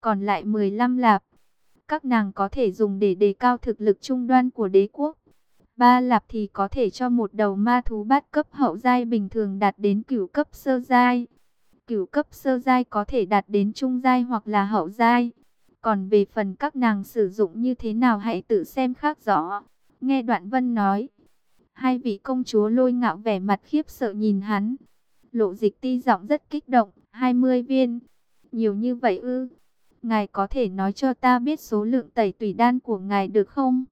còn lại 15 lạp. Các nàng có thể dùng để đề cao thực lực trung đoan của đế quốc. Ba lạp thì có thể cho một đầu ma thú bát cấp hậu giai bình thường đạt đến cửu cấp sơ giai. Cửu cấp sơ giai có thể đạt đến trung giai hoặc là hậu giai. Còn về phần các nàng sử dụng như thế nào hãy tự xem khác rõ. Nghe đoạn vân nói. Hai vị công chúa lôi ngạo vẻ mặt khiếp sợ nhìn hắn. Lộ dịch ti giọng rất kích động. 20 viên. Nhiều như vậy ư. Ngài có thể nói cho ta biết số lượng tẩy tùy đan của ngài được không?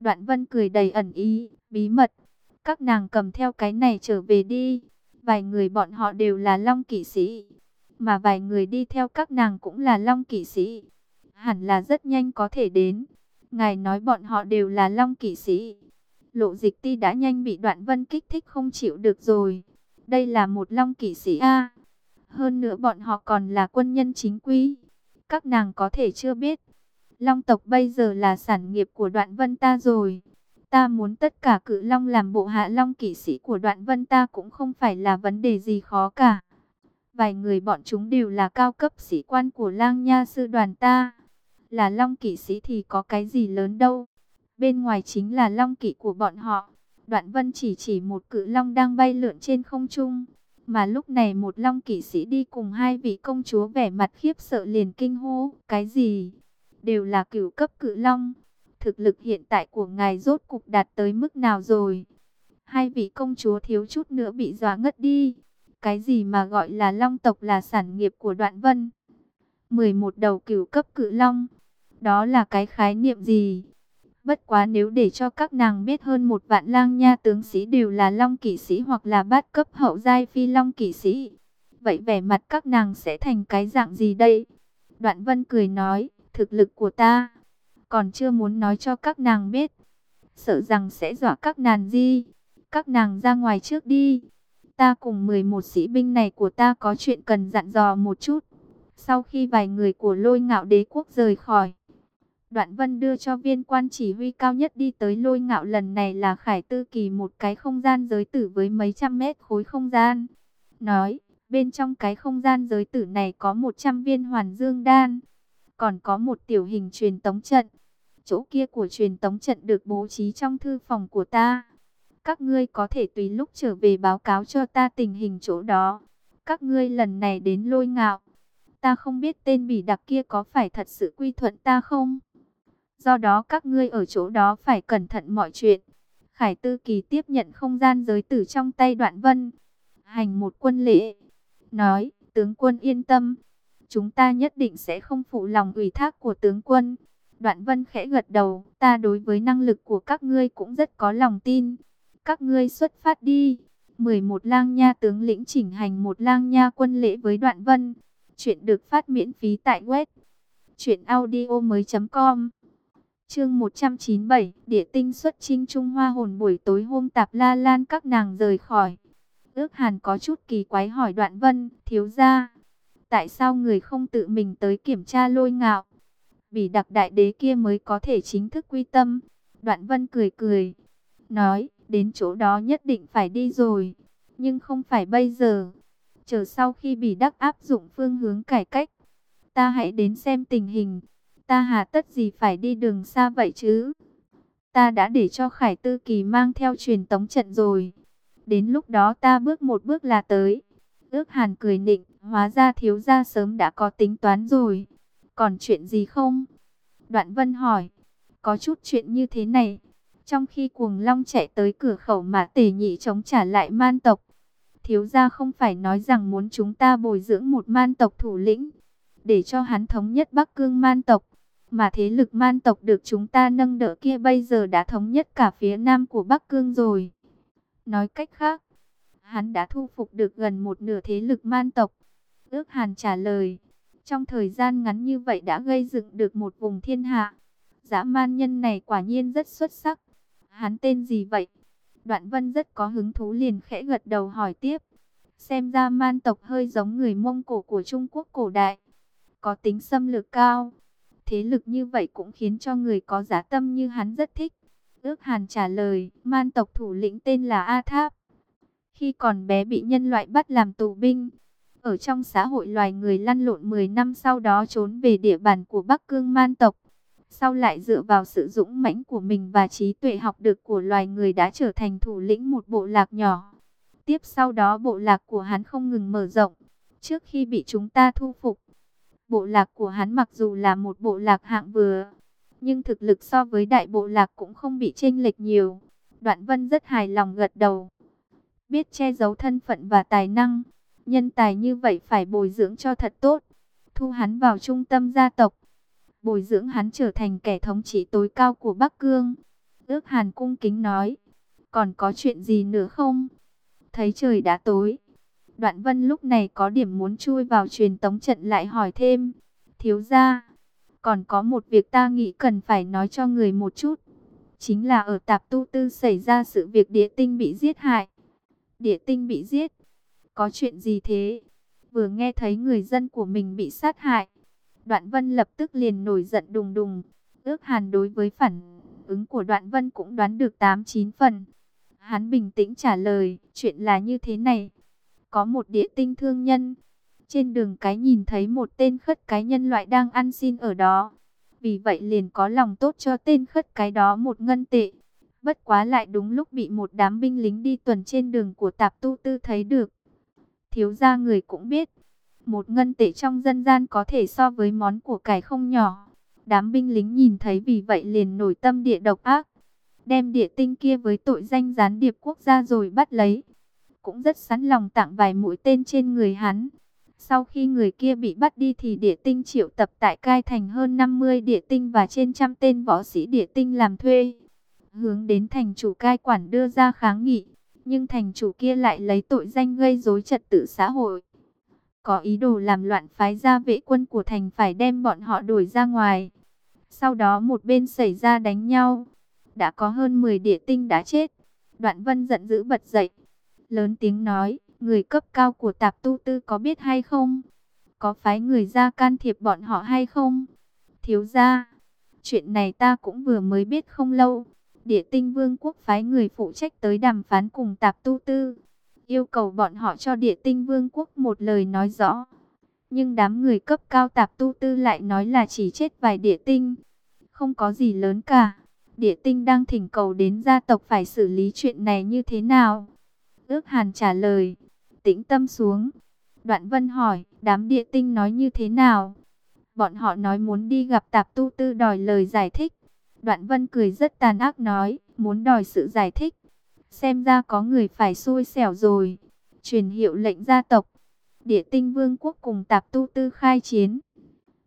Đoạn vân cười đầy ẩn ý, bí mật. Các nàng cầm theo cái này trở về đi. Vài người bọn họ đều là long kỵ sĩ. Mà vài người đi theo các nàng cũng là long kỵ sĩ. Hẳn là rất nhanh có thể đến. Ngài nói bọn họ đều là long kỵ sĩ. Lộ dịch ti đã nhanh bị đoạn vân kích thích không chịu được rồi. Đây là một long kỵ sĩ A. Hơn nữa bọn họ còn là quân nhân chính quy. Các nàng có thể chưa biết. Long tộc bây giờ là sản nghiệp của đoạn vân ta rồi. Ta muốn tất cả cự long làm bộ hạ long kỵ sĩ của đoạn vân ta cũng không phải là vấn đề gì khó cả. Vài người bọn chúng đều là cao cấp sĩ quan của lang nha sư đoàn ta. Là long kỵ sĩ thì có cái gì lớn đâu. Bên ngoài chính là long kỵ của bọn họ. Đoạn vân chỉ chỉ một cự long đang bay lượn trên không trung. Mà lúc này một long kỵ sĩ đi cùng hai vị công chúa vẻ mặt khiếp sợ liền kinh hô. Cái gì? Đều là cửu cấp cự long. Thực lực hiện tại của ngài rốt cục đạt tới mức nào rồi? Hai vị công chúa thiếu chút nữa bị dọa ngất đi. Cái gì mà gọi là long tộc là sản nghiệp của đoạn vân? 11 đầu cửu cấp cự long. Đó là cái khái niệm gì? Bất quá nếu để cho các nàng biết hơn một vạn lang nha tướng sĩ đều là long kỵ sĩ hoặc là bát cấp hậu giai phi long kỵ sĩ. Vậy vẻ mặt các nàng sẽ thành cái dạng gì đây? Đoạn vân cười nói, thực lực của ta, còn chưa muốn nói cho các nàng biết. Sợ rằng sẽ dọa các nàng di. Các nàng ra ngoài trước đi. Ta cùng 11 sĩ binh này của ta có chuyện cần dặn dò một chút. Sau khi vài người của lôi ngạo đế quốc rời khỏi, Đoạn Vân đưa cho viên quan chỉ huy cao nhất đi tới lôi ngạo lần này là Khải Tư Kỳ một cái không gian giới tử với mấy trăm mét khối không gian. Nói, bên trong cái không gian giới tử này có 100 viên hoàn dương đan, còn có một tiểu hình truyền tống trận. Chỗ kia của truyền tống trận được bố trí trong thư phòng của ta. Các ngươi có thể tùy lúc trở về báo cáo cho ta tình hình chỗ đó. Các ngươi lần này đến lôi ngạo. Ta không biết tên bỉ đặc kia có phải thật sự quy thuận ta không? Do đó các ngươi ở chỗ đó phải cẩn thận mọi chuyện. Khải Tư Kỳ tiếp nhận không gian giới tử trong tay đoạn vân. Hành một quân lễ. Nói, tướng quân yên tâm. Chúng ta nhất định sẽ không phụ lòng ủy thác của tướng quân. Đoạn vân khẽ gật đầu. Ta đối với năng lực của các ngươi cũng rất có lòng tin. Các ngươi xuất phát đi. 11 lang nha tướng lĩnh chỉnh hành một lang nha quân lễ với đoạn vân. Chuyện được phát miễn phí tại web. Chuyện audio mới.com Chương 197, Địa tinh xuất chinh Trung Hoa hồn buổi tối hôm Tạp La Lan các nàng rời khỏi. Ước Hàn có chút kỳ quái hỏi Đoạn Vân, thiếu gia, tại sao người không tự mình tới kiểm tra lôi ngạo? Vì đặc đại đế kia mới có thể chính thức quy tâm. Đoạn Vân cười cười, nói, đến chỗ đó nhất định phải đi rồi, nhưng không phải bây giờ. Chờ sau khi bị đắc áp dụng phương hướng cải cách, ta hãy đến xem tình hình. Ta hà tất gì phải đi đường xa vậy chứ? Ta đã để cho Khải Tư Kỳ mang theo truyền tống trận rồi. Đến lúc đó ta bước một bước là tới. Ước hàn cười nịnh, hóa ra thiếu gia sớm đã có tính toán rồi. Còn chuyện gì không? Đoạn vân hỏi, có chút chuyện như thế này. Trong khi cuồng long chạy tới cửa khẩu mà tề nhị chống trả lại man tộc. Thiếu gia không phải nói rằng muốn chúng ta bồi dưỡng một man tộc thủ lĩnh. Để cho hắn thống nhất Bắc Cương man tộc. Mà thế lực man tộc được chúng ta nâng đỡ kia bây giờ đã thống nhất cả phía nam của Bắc Cương rồi. Nói cách khác, hắn đã thu phục được gần một nửa thế lực man tộc. Ước Hàn trả lời, trong thời gian ngắn như vậy đã gây dựng được một vùng thiên hạ. Dã man nhân này quả nhiên rất xuất sắc. Hắn tên gì vậy? Đoạn Vân rất có hứng thú liền khẽ gật đầu hỏi tiếp. Xem ra man tộc hơi giống người Mông Cổ của Trung Quốc cổ đại. Có tính xâm lược cao. Thế lực như vậy cũng khiến cho người có giá tâm như hắn rất thích. Ước Hàn trả lời, man tộc thủ lĩnh tên là A Tháp. Khi còn bé bị nhân loại bắt làm tù binh, Ở trong xã hội loài người lăn lộn 10 năm sau đó trốn về địa bàn của Bắc Cương Man tộc. Sau lại dựa vào sự dũng mãnh của mình và trí tuệ học được của loài người đã trở thành thủ lĩnh một bộ lạc nhỏ. Tiếp sau đó bộ lạc của hắn không ngừng mở rộng. Trước khi bị chúng ta thu phục, bộ lạc của hắn mặc dù là một bộ lạc hạng vừa, nhưng thực lực so với đại bộ lạc cũng không bị chênh lệch nhiều. Đoạn Vân rất hài lòng gật đầu. Biết che giấu thân phận và tài năng, nhân tài như vậy phải bồi dưỡng cho thật tốt. Thu hắn vào trung tâm gia tộc, bồi dưỡng hắn trở thành kẻ thống trị tối cao của Bắc Cương. Ước Hàn cung kính nói, còn có chuyện gì nữa không? Thấy trời đã tối, Đoạn Vân lúc này có điểm muốn chui vào truyền tống trận lại hỏi thêm, thiếu gia, còn có một việc ta nghĩ cần phải nói cho người một chút. Chính là ở tạp tu tư xảy ra sự việc địa tinh bị giết hại. Địa tinh bị giết. Có chuyện gì thế? Vừa nghe thấy người dân của mình bị sát hại. Đoạn vân lập tức liền nổi giận đùng đùng. Ước hàn đối với phản ứng của đoạn vân cũng đoán được 8-9 phần. Hắn bình tĩnh trả lời, chuyện là như thế này. Có một địa tinh thương nhân, trên đường cái nhìn thấy một tên khất cái nhân loại đang ăn xin ở đó. Vì vậy liền có lòng tốt cho tên khất cái đó một ngân tệ. Bất quá lại đúng lúc bị một đám binh lính đi tuần trên đường của tạp tu tư thấy được. Thiếu gia người cũng biết, một ngân tệ trong dân gian có thể so với món của cải không nhỏ. Đám binh lính nhìn thấy vì vậy liền nổi tâm địa độc ác. Đem địa tinh kia với tội danh gián điệp quốc gia rồi bắt lấy. Cũng rất sẵn lòng tặng vài mũi tên trên người hắn. Sau khi người kia bị bắt đi thì địa tinh triệu tập tại cai thành hơn 50 địa tinh và trên trăm tên võ sĩ địa tinh làm thuê. Hướng đến thành chủ cai quản đưa ra kháng nghị, nhưng thành chủ kia lại lấy tội danh gây rối trật tự xã hội. Có ý đồ làm loạn phái gia vệ quân của thành phải đem bọn họ đuổi ra ngoài. Sau đó một bên xảy ra đánh nhau. Đã có hơn 10 địa tinh đã chết. Đoạn vân giận dữ bật dậy. Lớn tiếng nói người cấp cao của tạp tu tư có biết hay không? Có phái người ra can thiệp bọn họ hay không? Thiếu ra, chuyện này ta cũng vừa mới biết không lâu. Địa tinh vương quốc phái người phụ trách tới đàm phán cùng tạp tu tư. Yêu cầu bọn họ cho địa tinh vương quốc một lời nói rõ. Nhưng đám người cấp cao tạp tu tư lại nói là chỉ chết vài địa tinh. Không có gì lớn cả. Địa tinh đang thỉnh cầu đến gia tộc phải xử lý chuyện này như thế nào? Ước hàn trả lời tĩnh tâm xuống. Đoạn vân hỏi, đám địa tinh nói như thế nào? Bọn họ nói muốn đi gặp tạp tu tư đòi lời giải thích. Đoạn vân cười rất tàn ác nói, muốn đòi sự giải thích. Xem ra có người phải xui xẻo rồi. Truyền hiệu lệnh gia tộc. Địa tinh vương quốc cùng tạp tu tư khai chiến.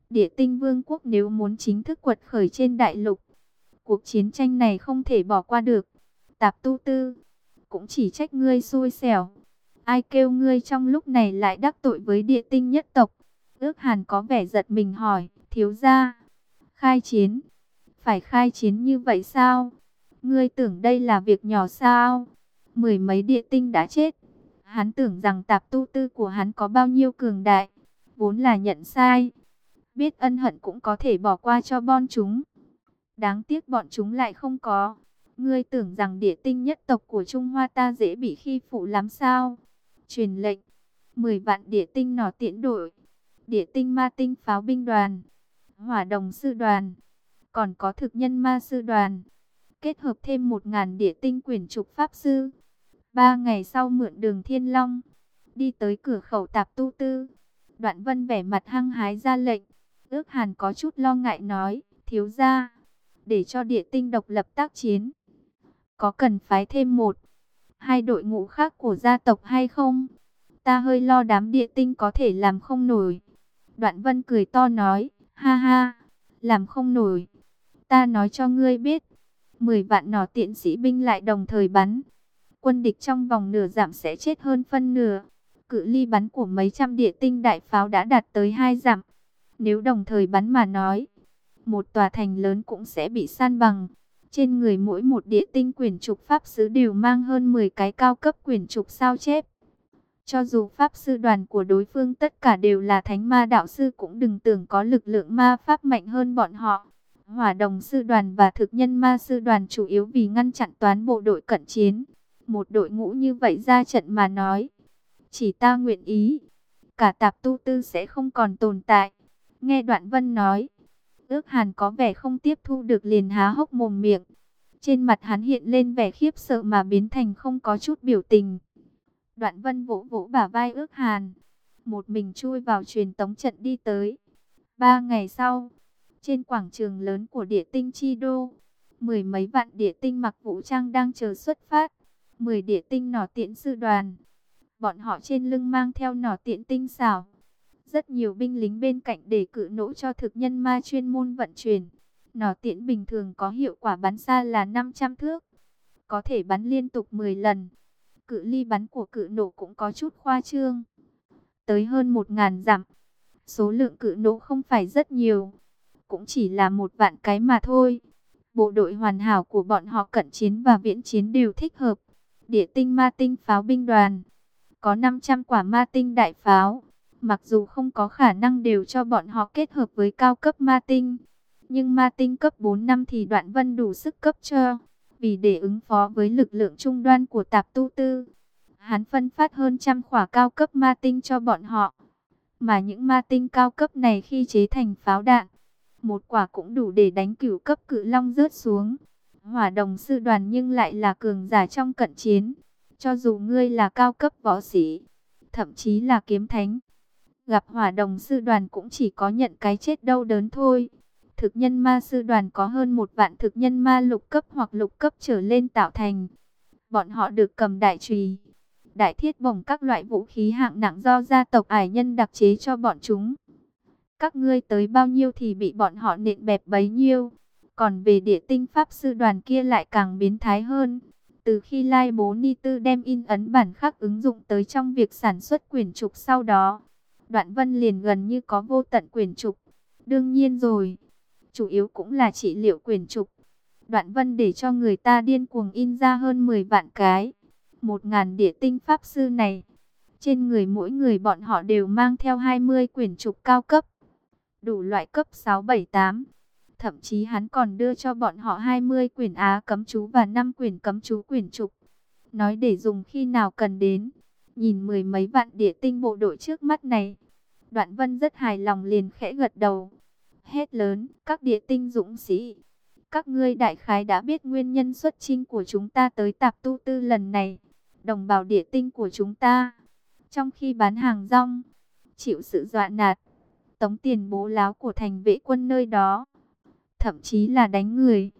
Địa tinh vương quốc nếu muốn chính thức quật khởi trên đại lục. Cuộc chiến tranh này không thể bỏ qua được. Tạp tu tư. Cũng chỉ trách ngươi xui xẻo. Ai kêu ngươi trong lúc này lại đắc tội với địa tinh nhất tộc? Ước hàn có vẻ giật mình hỏi, thiếu gia, khai chiến, phải khai chiến như vậy sao? Ngươi tưởng đây là việc nhỏ sao? Mười mấy địa tinh đã chết. Hắn tưởng rằng tạp tu tư của hắn có bao nhiêu cường đại, vốn là nhận sai. Biết ân hận cũng có thể bỏ qua cho bọn chúng. Đáng tiếc bọn chúng lại không có. Ngươi tưởng rằng địa tinh nhất tộc của Trung Hoa ta dễ bị khi phụ lắm sao? truyền lệnh, 10 vạn địa tinh nỏ tiễn đội, địa tinh ma tinh pháo binh đoàn, hỏa đồng sư đoàn, còn có thực nhân ma sư đoàn, kết hợp thêm 1.000 địa tinh quyền trục pháp sư. Ba ngày sau mượn đường Thiên Long, đi tới cửa khẩu tạp tu tư. Đoạn vân vẻ mặt hăng hái ra lệnh, ước hàn có chút lo ngại nói, thiếu ra, để cho địa tinh độc lập tác chiến. Có cần phái thêm một hai đội ngũ khác của gia tộc hay không? Ta hơi lo đám địa tinh có thể làm không nổi. Đoạn vân cười to nói, ha ha, làm không nổi. Ta nói cho ngươi biết, 10 vạn nỏ tiện sĩ binh lại đồng thời bắn. Quân địch trong vòng nửa giảm sẽ chết hơn phân nửa. Cự ly bắn của mấy trăm địa tinh đại pháo đã đạt tới hai giảm. Nếu đồng thời bắn mà nói, một tòa thành lớn cũng sẽ bị san bằng. Trên người mỗi một địa tinh quyển trục pháp sứ đều mang hơn 10 cái cao cấp quyển trục sao chép. Cho dù pháp sư đoàn của đối phương tất cả đều là thánh ma đạo sư cũng đừng tưởng có lực lượng ma pháp mạnh hơn bọn họ. Hỏa đồng sư đoàn và thực nhân ma sư đoàn chủ yếu vì ngăn chặn toán bộ đội cận chiến. Một đội ngũ như vậy ra trận mà nói. Chỉ ta nguyện ý. cả tạp tu tư sẽ không còn tồn tại. Nghe đoạn vân nói, ước hàn có vẻ không tiếp thu được liền há hốc mồm miệng. Trên mặt hắn hiện lên vẻ khiếp sợ mà biến thành không có chút biểu tình. Đoạn vân vỗ vỗ bả vai ước hàn. Một mình chui vào truyền tống trận đi tới. Ba ngày sau, trên quảng trường lớn của địa tinh chi đô, mười mấy vạn địa tinh mặc vũ trang đang chờ xuất phát. Mười địa tinh nỏ tiễn sư đoàn. Bọn họ trên lưng mang theo nỏ tiễn tinh xảo. Rất nhiều binh lính bên cạnh để cự nỗ cho thực nhân ma chuyên môn vận chuyển. Nỏ tiễn bình thường có hiệu quả bắn xa là 500 thước. Có thể bắn liên tục 10 lần. Cự ly bắn của cự nổ cũng có chút khoa trương. Tới hơn 1.000 dặm. Số lượng cự nổ không phải rất nhiều. Cũng chỉ là một vạn cái mà thôi. Bộ đội hoàn hảo của bọn họ cận chiến và viễn chiến đều thích hợp. Địa tinh ma tinh pháo binh đoàn. Có 500 quả ma tinh đại pháo. Mặc dù không có khả năng đều cho bọn họ kết hợp với cao cấp ma tinh. Nhưng ma tinh cấp 4 năm thì đoạn vân đủ sức cấp cho. Vì để ứng phó với lực lượng trung đoan của tạp tu tư. Hắn phân phát hơn trăm khỏa cao cấp ma tinh cho bọn họ. Mà những ma tinh cao cấp này khi chế thành pháo đạn. Một quả cũng đủ để đánh cửu cấp cự long rớt xuống. Hỏa đồng sư đoàn nhưng lại là cường giả trong cận chiến. Cho dù ngươi là cao cấp võ sĩ, thậm chí là kiếm thánh, gặp hỏa đồng sư đoàn cũng chỉ có nhận cái chết đau đớn thôi. Thực nhân ma sư đoàn có hơn một vạn thực nhân ma lục cấp hoặc lục cấp trở lên tạo thành. Bọn họ được cầm đại trùy, đại thiết bổng các loại vũ khí hạng nặng do gia tộc ải nhân đặc chế cho bọn chúng. Các ngươi tới bao nhiêu thì bị bọn họ nện bẹp bấy nhiêu. Còn về địa tinh pháp sư đoàn kia lại càng biến thái hơn. Từ khi Lai Bố Ni Tư đem in ấn bản khắc ứng dụng tới trong việc sản xuất quyển trục sau đó, Đoạn Vân liền gần như có vô tận quyền trục. Đương nhiên rồi, chủ yếu cũng là trị liệu quyền trục. Đoạn Vân để cho người ta điên cuồng in ra hơn 10 vạn cái. Một ngàn địa tinh pháp sư này, trên người mỗi người bọn họ đều mang theo 20 quyển trục cao cấp. Đủ loại cấp 6, 7, 8. Thậm chí hắn còn đưa cho bọn họ 20 quyển á cấm chú và 5 quyển cấm chú quyển trục. Nói để dùng khi nào cần đến. Nhìn mười mấy vạn địa tinh bộ đội trước mắt này. Đoạn vân rất hài lòng liền khẽ gật đầu. Hết lớn, các địa tinh dũng sĩ. Các ngươi đại khái đã biết nguyên nhân xuất chinh của chúng ta tới tạp tu tư lần này. Đồng bào địa tinh của chúng ta. Trong khi bán hàng rong, chịu sự dọa nạt, tống tiền bố láo của thành vệ quân nơi đó thậm chí là đánh người.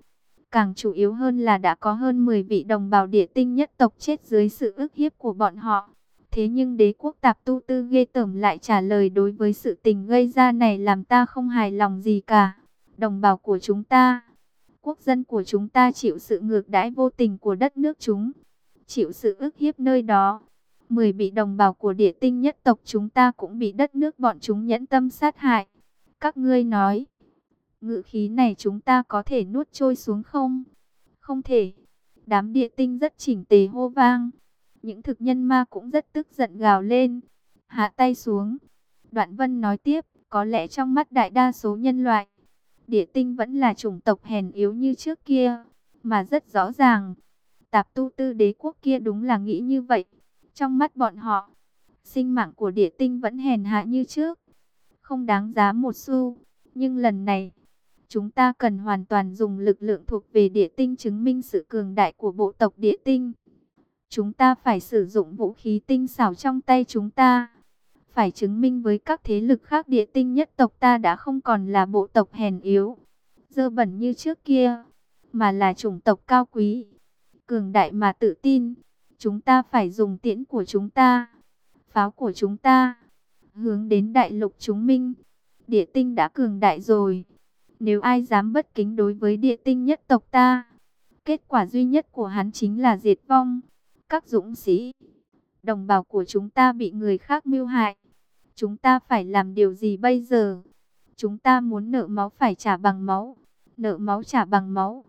Càng chủ yếu hơn là đã có hơn 10 vị đồng bào địa tinh nhất tộc chết dưới sự ức hiếp của bọn họ. Thế nhưng đế quốc tạp tu tư ghê tởm lại trả lời đối với sự tình gây ra này làm ta không hài lòng gì cả. Đồng bào của chúng ta, quốc dân của chúng ta chịu sự ngược đãi vô tình của đất nước chúng, chịu sự ức hiếp nơi đó. Mười bị đồng bào của địa tinh nhất tộc chúng ta cũng bị đất nước bọn chúng nhẫn tâm sát hại. Các ngươi nói, Ngự khí này chúng ta có thể nuốt trôi xuống không? Không thể. Đám địa tinh rất chỉnh tề hô vang. Những thực nhân ma cũng rất tức giận gào lên. Hạ tay xuống. Đoạn vân nói tiếp, có lẽ trong mắt đại đa số nhân loại, địa tinh vẫn là chủng tộc hèn yếu như trước kia. Mà rất rõ ràng, tạp tu tư đế quốc kia đúng là nghĩ như vậy. Trong mắt bọn họ, sinh mạng của địa tinh vẫn hèn hạ như trước. Không đáng giá một xu. Nhưng lần này, Chúng ta cần hoàn toàn dùng lực lượng thuộc về địa tinh chứng minh sự cường đại của bộ tộc địa tinh. Chúng ta phải sử dụng vũ khí tinh xảo trong tay chúng ta. Phải chứng minh với các thế lực khác địa tinh nhất tộc ta đã không còn là bộ tộc hèn yếu, dơ bẩn như trước kia, mà là chủng tộc cao quý, cường đại mà tự tin. Chúng ta phải dùng tiễn của chúng ta, pháo của chúng ta, hướng đến đại lục chúng minh. Địa tinh đã cường đại rồi nếu ai dám bất kính đối với địa tinh nhất tộc ta, kết quả duy nhất của hắn chính là diệt vong. Các dũng sĩ, đồng bào của chúng ta bị người khác mưu hại. Chúng ta phải làm điều gì bây giờ? Chúng ta muốn nợ máu phải trả bằng máu. Nợ máu trả bằng máu.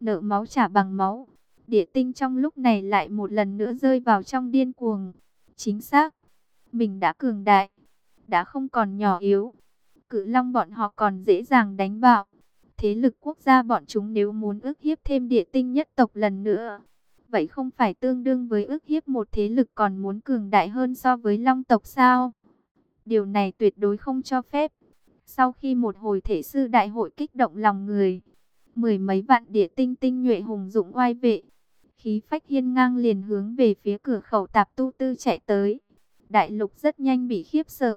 Nợ máu trả bằng máu. Địa tinh trong lúc này lại một lần nữa rơi vào trong điên cuồng. Chính xác. Mình đã cường đại. Đã không còn nhỏ yếu cự long bọn họ còn dễ dàng đánh bạo. Thế lực quốc gia bọn chúng nếu muốn ức hiếp thêm địa tinh nhất tộc lần nữa, vậy không phải tương đương với ước hiếp một thế lực còn muốn cường đại hơn so với long tộc sao? Điều này tuyệt đối không cho phép. Sau khi một hồi thể sư đại hội kích động lòng người, mười mấy vạn địa tinh tinh nhuệ hùng dũng oai vệ, khí phách hiên ngang liền hướng về phía cửa khẩu tạp tu tư chạy tới. Đại lục rất nhanh bị khiếp sợ,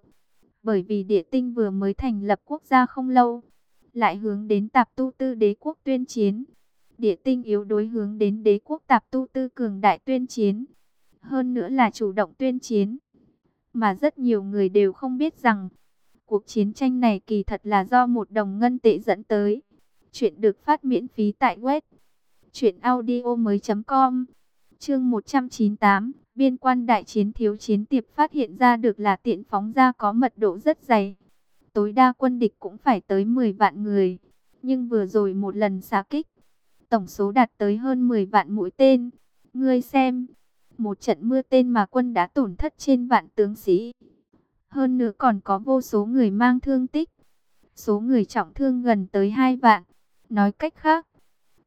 bởi vì địa tinh vừa mới thành lập quốc gia không lâu, lại hướng đến tạp tu tư đế quốc tuyên chiến. Địa tinh yếu đối hướng đến đế quốc tạp tu tư cường đại tuyên chiến, hơn nữa là chủ động tuyên chiến. Mà rất nhiều người đều không biết rằng, cuộc chiến tranh này kỳ thật là do một đồng ngân tệ dẫn tới. Chuyện được phát miễn phí tại web chuyểnaudio.com Chương 198, biên quan đại chiến thiếu chiến tiệp phát hiện ra được là tiện phóng ra có mật độ rất dày. Tối đa quân địch cũng phải tới 10 vạn người, nhưng vừa rồi một lần xạ kích, tổng số đạt tới hơn 10 vạn mũi tên. Ngươi xem, một trận mưa tên mà quân đã tổn thất trên vạn tướng sĩ. Hơn nữa còn có vô số người mang thương tích. Số người trọng thương gần tới 2 vạn. Nói cách khác,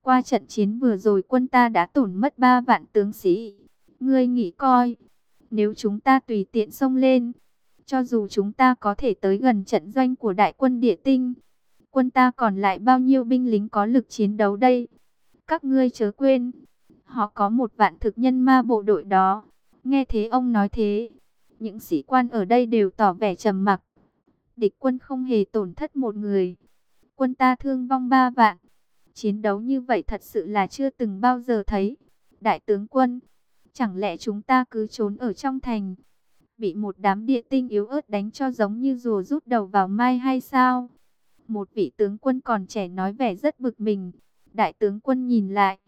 qua trận chiến vừa rồi quân ta đã tổn mất 3 vạn tướng sĩ. Ngươi nghĩ coi, nếu chúng ta tùy tiện xông lên, cho dù chúng ta có thể tới gần trận doanh của đại quân địa tinh, quân ta còn lại bao nhiêu binh lính có lực chiến đấu đây? Các ngươi chớ quên, họ có một vạn thực nhân ma bộ đội đó. Nghe thế ông nói thế, những sĩ quan ở đây đều tỏ vẻ trầm mặc. Địch quân không hề tổn thất một người. Quân ta thương vong ba vạn. Chiến đấu như vậy thật sự là chưa từng bao giờ thấy. Đại tướng quân, chẳng lẽ chúng ta cứ trốn ở trong thành, bị một đám địa tinh yếu ớt đánh cho giống như rùa rút đầu vào mai hay sao? Một vị tướng quân còn trẻ nói vẻ rất bực mình. Đại tướng quân nhìn lại,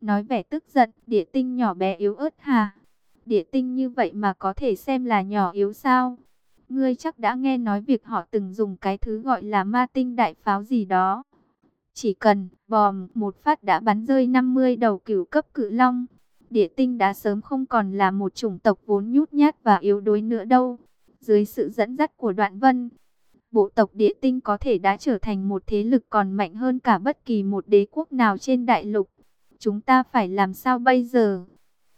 nói vẻ tức giận, địa tinh nhỏ bé yếu ớt hà. Địa tinh như vậy mà có thể xem là nhỏ yếu sao? Ngươi chắc đã nghe nói việc họ từng dùng cái thứ gọi là ma tinh đại pháo gì đó. Chỉ cần bòm một phát đã bắn rơi 50 đầu cửu cấp cự long. Địa tinh đã sớm không còn là một chủng tộc vốn nhút nhát và yếu đuối nữa đâu. Dưới sự dẫn dắt của đoạn vân, bộ tộc địa tinh có thể đã trở thành một thế lực còn mạnh hơn cả bất kỳ một đế quốc nào trên đại lục. Chúng ta phải làm sao bây giờ?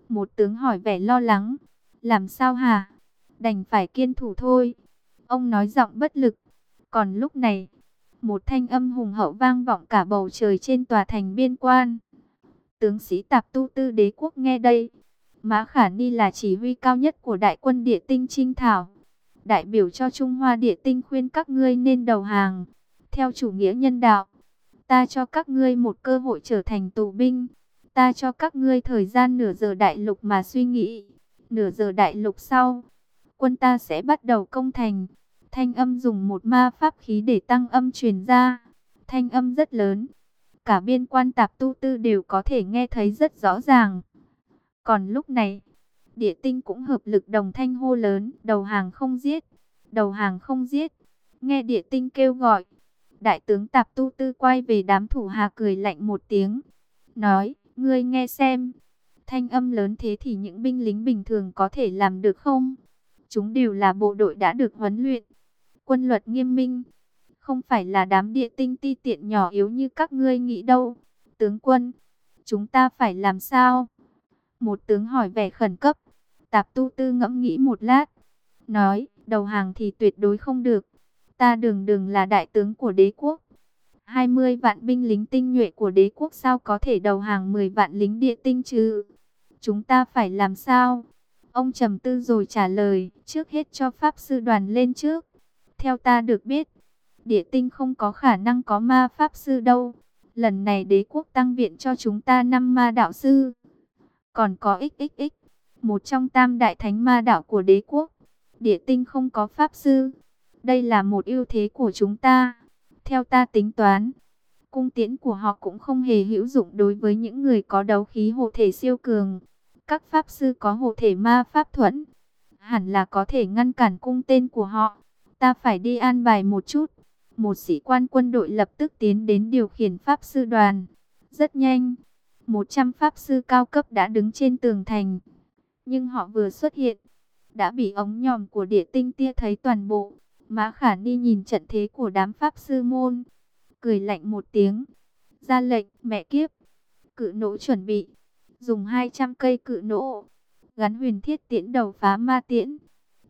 Một tướng hỏi vẻ lo lắng. Làm sao hả? Đành phải kiên thủ thôi. Ông nói giọng bất lực. Còn lúc này, một thanh âm hùng hậu vang vọng cả bầu trời trên tòa thành biên quan. Tướng sĩ tạp tu tư đế quốc nghe đây. Mã Khả Ni là chỉ huy cao nhất của đại quân địa tinh trinh thảo. Đại biểu cho Trung Hoa địa tinh khuyên các ngươi nên đầu hàng. Theo chủ nghĩa nhân đạo, ta cho các ngươi một cơ hội trở thành tù binh. Ta cho các ngươi thời gian nửa giờ đại lục mà suy nghĩ. Nửa giờ đại lục sau, quân ta sẽ bắt đầu công thành. Thanh âm dùng một ma pháp khí để tăng âm truyền ra. Thanh âm rất lớn. Cả biên quan tạp tu tư đều có thể nghe thấy rất rõ ràng. Còn lúc này, địa tinh cũng hợp lực đồng thanh hô lớn. Đầu hàng không giết. Đầu hàng không giết. Nghe địa tinh kêu gọi. Đại tướng tạp tu tư quay về đám thủ hà cười lạnh một tiếng. Nói, ngươi nghe xem. Thanh âm lớn thế thì những binh lính bình thường có thể làm được không? Chúng đều là bộ đội đã được huấn luyện quân luật nghiêm minh. Không phải là đám địa tinh ti tiện nhỏ yếu như các ngươi nghĩ đâu. Tướng quân, chúng ta phải làm sao? Một tướng hỏi vẻ khẩn cấp. Tạp tu tư ngẫm nghĩ một lát. Nói, đầu hàng thì tuyệt đối không được. Ta đường đường là đại tướng của đế quốc. 20 vạn binh lính tinh nhuệ của đế quốc sao có thể đầu hàng 10 vạn lính địa tinh chứ? Chúng ta phải làm sao? Ông trầm tư rồi trả lời, trước hết cho Pháp Sư đoàn lên trước. Theo ta được biết, địa tinh không có khả năng có ma pháp sư đâu. Lần này đế quốc tăng viện cho chúng ta năm ma đạo sư. Còn có XXX, một trong tam đại thánh ma đạo của đế quốc. Địa tinh không có pháp sư. Đây là một ưu thế của chúng ta. Theo ta tính toán, cung tiễn của họ cũng không hề hữu dụng đối với những người có đấu khí hộ thể siêu cường. Các pháp sư có hộ thể ma pháp thuẫn, hẳn là có thể ngăn cản cung tên của họ ta phải đi an bài một chút. Một sĩ quan quân đội lập tức tiến đến điều khiển pháp sư đoàn. Rất nhanh, 100 pháp sư cao cấp đã đứng trên tường thành. Nhưng họ vừa xuất hiện, đã bị ống nhòm của địa tinh tia thấy toàn bộ. Mã Khả Ni nhìn trận thế của đám pháp sư môn, cười lạnh một tiếng, ra lệnh, mẹ kiếp, cự nỗ chuẩn bị, dùng 200 cây cự nỗ, gắn huyền thiết tiễn đầu phá ma tiễn,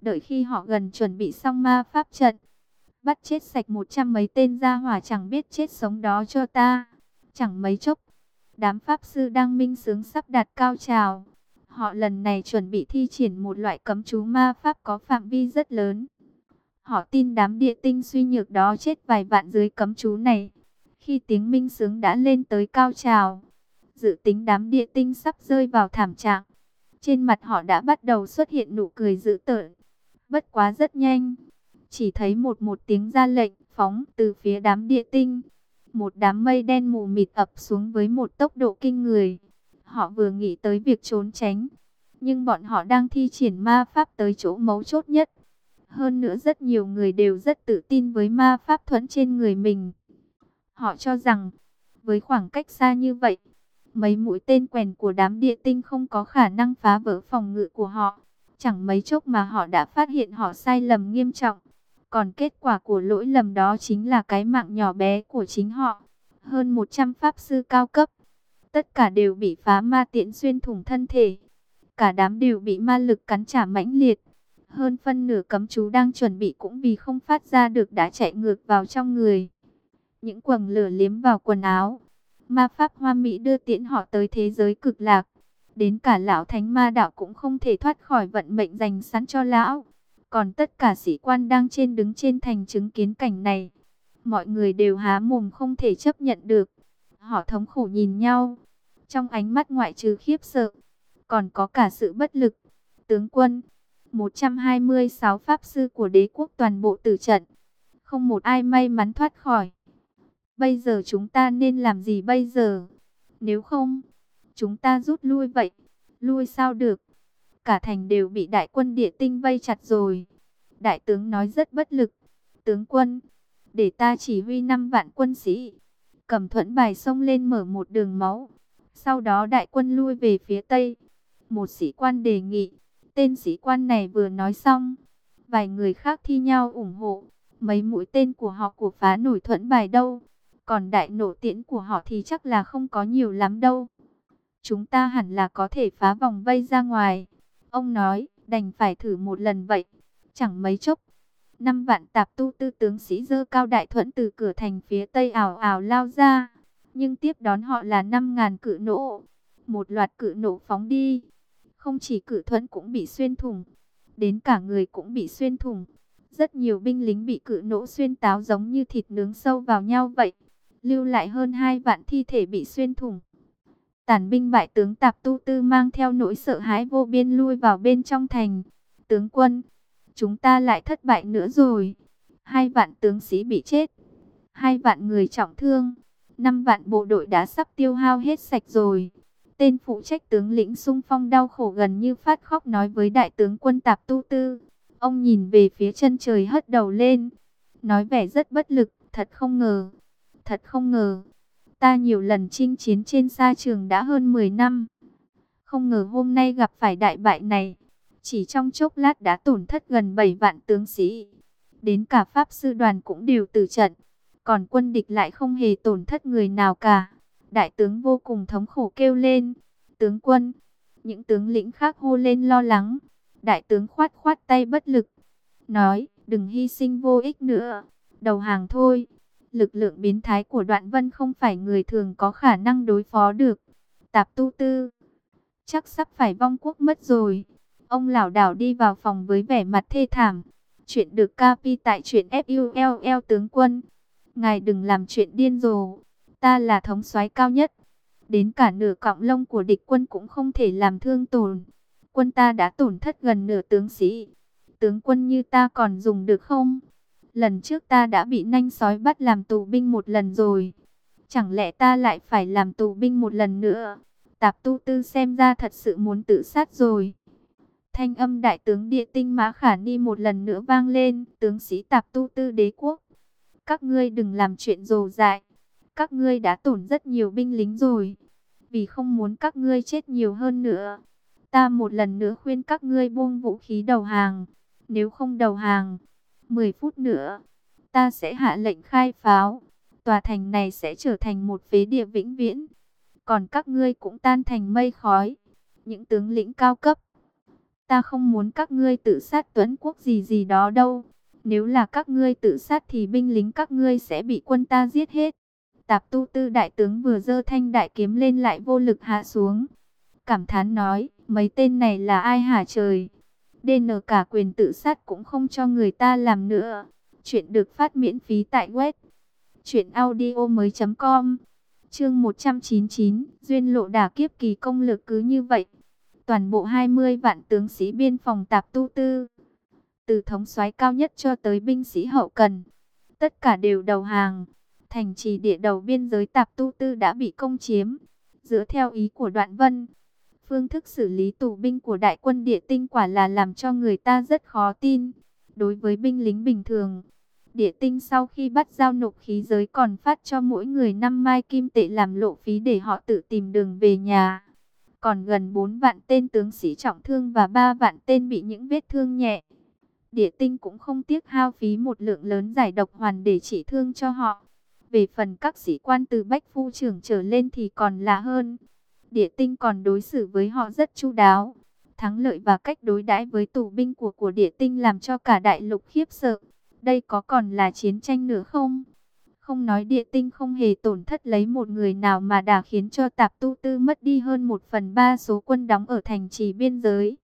Đợi khi họ gần chuẩn bị xong ma pháp trận, bắt chết sạch một trăm mấy tên gia hỏa chẳng biết chết sống đó cho ta. Chẳng mấy chốc, đám pháp sư đang minh sướng sắp đạt cao trào. Họ lần này chuẩn bị thi triển một loại cấm chú ma pháp có phạm vi rất lớn. Họ tin đám địa tinh suy nhược đó chết vài vạn dưới cấm chú này. Khi tiếng minh sướng đã lên tới cao trào, dự tính đám địa tinh sắp rơi vào thảm trạng. Trên mặt họ đã bắt đầu xuất hiện nụ cười dữ tợn. Bất quá rất nhanh, chỉ thấy một một tiếng ra lệnh phóng từ phía đám địa tinh. Một đám mây đen mù mịt ập xuống với một tốc độ kinh người. Họ vừa nghĩ tới việc trốn tránh, nhưng bọn họ đang thi triển ma pháp tới chỗ mấu chốt nhất. Hơn nữa rất nhiều người đều rất tự tin với ma pháp thuẫn trên người mình. Họ cho rằng, với khoảng cách xa như vậy, mấy mũi tên quèn của đám địa tinh không có khả năng phá vỡ phòng ngự của họ. Chẳng mấy chốc mà họ đã phát hiện họ sai lầm nghiêm trọng. Còn kết quả của lỗi lầm đó chính là cái mạng nhỏ bé của chính họ. Hơn 100 pháp sư cao cấp. Tất cả đều bị phá ma tiễn xuyên thủng thân thể. Cả đám đều bị ma lực cắn trả mãnh liệt. Hơn phân nửa cấm chú đang chuẩn bị cũng vì không phát ra được đã chạy ngược vào trong người. Những quầng lửa liếm vào quần áo. Ma pháp hoa mỹ đưa tiễn họ tới thế giới cực lạc. Đến cả lão thánh ma đạo cũng không thể thoát khỏi vận mệnh dành sẵn cho lão. Còn tất cả sĩ quan đang trên đứng trên thành chứng kiến cảnh này. Mọi người đều há mồm không thể chấp nhận được. Họ thống khổ nhìn nhau. Trong ánh mắt ngoại trừ khiếp sợ. Còn có cả sự bất lực. Tướng quân. 126 pháp sư của đế quốc toàn bộ tử trận. Không một ai may mắn thoát khỏi. Bây giờ chúng ta nên làm gì bây giờ? Nếu không, chúng ta rút lui vậy. Lui sao được? Cả thành đều bị đại quân địa tinh vây chặt rồi. Đại tướng nói rất bất lực. Tướng quân, để ta chỉ huy 5 vạn quân sĩ. Cầm thuẫn bài sông lên mở một đường máu. Sau đó đại quân lui về phía tây. Một sĩ quan đề nghị. Tên sĩ quan này vừa nói xong. Vài người khác thi nhau ủng hộ. Mấy mũi tên của họ của phá nổi thuẫn bài đâu. Còn đại nổ tiễn của họ thì chắc là không có nhiều lắm đâu. Chúng ta hẳn là có thể phá vòng vây ra ngoài. Ông nói, đành phải thử một lần vậy. Chẳng mấy chốc. Năm vạn tạp tu tư tướng sĩ dơ cao đại thuẫn từ cửa thành phía tây ảo ảo lao ra. Nhưng tiếp đón họ là năm ngàn cự nổ. Một loạt cự nổ phóng đi. Không chỉ cự thuẫn cũng bị xuyên thủng. Đến cả người cũng bị xuyên thủng. Rất nhiều binh lính bị cự nổ xuyên táo giống như thịt nướng sâu vào nhau vậy lưu lại hơn hai vạn thi thể bị xuyên thủng. Tản binh bại tướng Tạp Tu Tư mang theo nỗi sợ hãi vô biên lui vào bên trong thành. Tướng quân, chúng ta lại thất bại nữa rồi. Hai vạn tướng sĩ bị chết, hai vạn người trọng thương, năm vạn bộ đội đã sắp tiêu hao hết sạch rồi. Tên phụ trách tướng lĩnh sung phong đau khổ gần như phát khóc nói với đại tướng quân Tạp Tu Tư. Ông nhìn về phía chân trời hất đầu lên, nói vẻ rất bất lực, thật không ngờ thật không ngờ. Ta nhiều lần chinh chiến trên sa trường đã hơn 10 năm. Không ngờ hôm nay gặp phải đại bại này. Chỉ trong chốc lát đã tổn thất gần 7 vạn tướng sĩ. Đến cả Pháp sư đoàn cũng đều từ trận. Còn quân địch lại không hề tổn thất người nào cả. Đại tướng vô cùng thống khổ kêu lên. Tướng quân, những tướng lĩnh khác hô lên lo lắng. Đại tướng khoát khoát tay bất lực. Nói, đừng hy sinh vô ích nữa. Đầu hàng thôi. Lực lượng biến thái của đoạn vân không phải người thường có khả năng đối phó được. Tạp tu tư. Chắc sắp phải vong quốc mất rồi. Ông lảo đảo đi vào phòng với vẻ mặt thê thảm. Chuyện được capi tại chuyện FULL tướng quân. Ngài đừng làm chuyện điên rồ. Ta là thống soái cao nhất. Đến cả nửa cọng lông của địch quân cũng không thể làm thương tổn. Quân ta đã tổn thất gần nửa tướng sĩ. Tướng quân như ta còn dùng được không? Lần trước ta đã bị nanh sói bắt làm tù binh một lần rồi. Chẳng lẽ ta lại phải làm tù binh một lần nữa? Tạp tu tư xem ra thật sự muốn tự sát rồi. Thanh âm đại tướng địa tinh Mã Khả Ni một lần nữa vang lên. Tướng sĩ tạp tu tư đế quốc. Các ngươi đừng làm chuyện rồ dại. Các ngươi đã tổn rất nhiều binh lính rồi. Vì không muốn các ngươi chết nhiều hơn nữa. Ta một lần nữa khuyên các ngươi buông vũ khí đầu hàng. Nếu không đầu hàng 10 phút nữa, ta sẽ hạ lệnh khai pháo. Tòa thành này sẽ trở thành một phế địa vĩnh viễn. Còn các ngươi cũng tan thành mây khói. Những tướng lĩnh cao cấp, Ta không muốn các ngươi tự sát tuấn quốc gì gì đó đâu. Nếu là các ngươi tự sát thì binh lính các ngươi sẽ bị quân ta giết hết. Tạp tu tư đại tướng vừa dơ thanh đại kiếm lên lại vô lực hạ xuống. Cảm thán nói, mấy tên này là ai hả trời? DN cả quyền tự sát cũng không cho người ta làm nữa. Chuyện được phát miễn phí tại web. Chuyện audio mới com. Chương 199, Duyên lộ đả kiếp kỳ công lực cứ như vậy. Toàn bộ 20 vạn tướng sĩ biên phòng tạp tu tư. Từ thống soái cao nhất cho tới binh sĩ hậu cần. Tất cả đều đầu hàng thành trì địa đầu biên giới tạp tu tư đã bị công chiếm. Dựa theo ý của đoạn vân, phương thức xử lý tù binh của đại quân địa tinh quả là làm cho người ta rất khó tin. Đối với binh lính bình thường, địa tinh sau khi bắt giao nộp khí giới còn phát cho mỗi người năm mai kim tệ làm lộ phí để họ tự tìm đường về nhà. Còn gần 4 vạn tên tướng sĩ trọng thương và 3 vạn tên bị những vết thương nhẹ. Địa tinh cũng không tiếc hao phí một lượng lớn giải độc hoàn để trị thương cho họ. Về phần các sĩ quan từ Bách Phu trưởng trở lên thì còn là hơn. Địa tinh còn đối xử với họ rất chu đáo. Thắng lợi và cách đối đãi với tù binh của của địa tinh làm cho cả đại lục khiếp sợ. Đây có còn là chiến tranh nữa không? Không nói địa tinh không hề tổn thất lấy một người nào mà đã khiến cho tạp tu tư mất đi hơn một phần ba số quân đóng ở thành trì biên giới.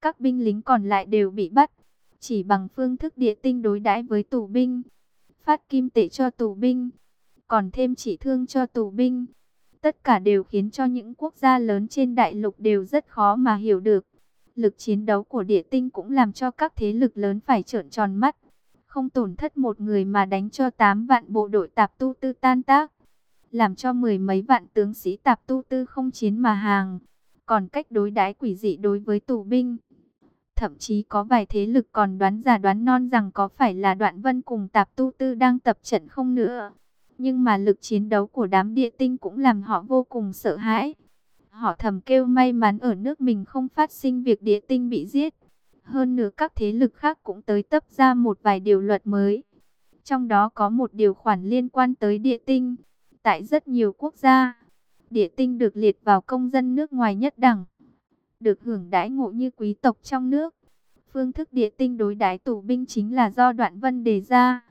Các binh lính còn lại đều bị bắt, chỉ bằng phương thức địa tinh đối đãi với tù binh phát kim tệ cho tù binh, còn thêm chỉ thương cho tù binh. Tất cả đều khiến cho những quốc gia lớn trên đại lục đều rất khó mà hiểu được. Lực chiến đấu của địa tinh cũng làm cho các thế lực lớn phải trợn tròn mắt. Không tổn thất một người mà đánh cho 8 vạn bộ đội tạp tu tư tan tác. Làm cho mười mấy vạn tướng sĩ tạp tu tư không chiến mà hàng. Còn cách đối đãi quỷ dị đối với tù binh Thậm chí có vài thế lực còn đoán giả đoán non rằng có phải là đoạn vân cùng tạp tu tư đang tập trận không nữa. Nhưng mà lực chiến đấu của đám địa tinh cũng làm họ vô cùng sợ hãi. Họ thầm kêu may mắn ở nước mình không phát sinh việc địa tinh bị giết. Hơn nữa các thế lực khác cũng tới tấp ra một vài điều luật mới. Trong đó có một điều khoản liên quan tới địa tinh. Tại rất nhiều quốc gia, địa tinh được liệt vào công dân nước ngoài nhất đẳng được hưởng đãi ngộ như quý tộc trong nước. Phương thức địa tinh đối đãi tù binh chính là do Đoạn Vân đề ra.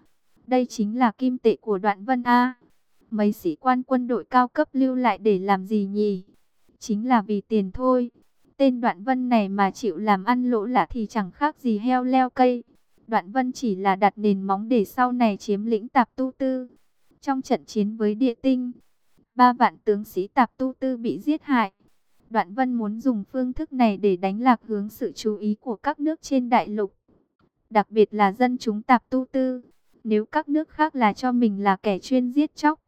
Đây chính là kim tệ của Đoạn Vân A. Mấy sĩ quan quân đội cao cấp lưu lại để làm gì nhỉ? Chính là vì tiền thôi. Tên Đoạn Vân này mà chịu làm ăn lỗ lạ thì chẳng khác gì heo leo cây. Đoạn Vân chỉ là đặt nền móng để sau này chiếm lĩnh tạp tu tư. Trong trận chiến với địa tinh, ba vạn tướng sĩ tạp tu tư bị giết hại. Đoạn Vân muốn dùng phương thức này để đánh lạc hướng sự chú ý của các nước trên đại lục. Đặc biệt là dân chúng tạp tu tư. Nếu các nước khác là cho mình là kẻ chuyên giết chóc.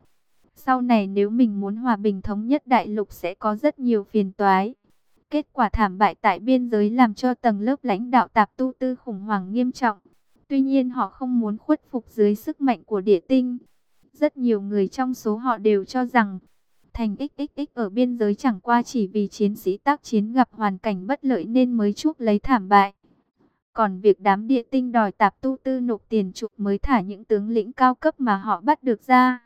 Sau này nếu mình muốn hòa bình thống nhất đại lục sẽ có rất nhiều phiền toái. Kết quả thảm bại tại biên giới làm cho tầng lớp lãnh đạo tạp tu tư khủng hoảng nghiêm trọng. Tuy nhiên họ không muốn khuất phục dưới sức mạnh của địa tinh. Rất nhiều người trong số họ đều cho rằng thành XXX ở biên giới chẳng qua chỉ vì chiến sĩ tác chiến gặp hoàn cảnh bất lợi nên mới chuốc lấy thảm bại. Còn việc đám địa tinh đòi tạp tu tư nộp tiền trục mới thả những tướng lĩnh cao cấp mà họ bắt được ra.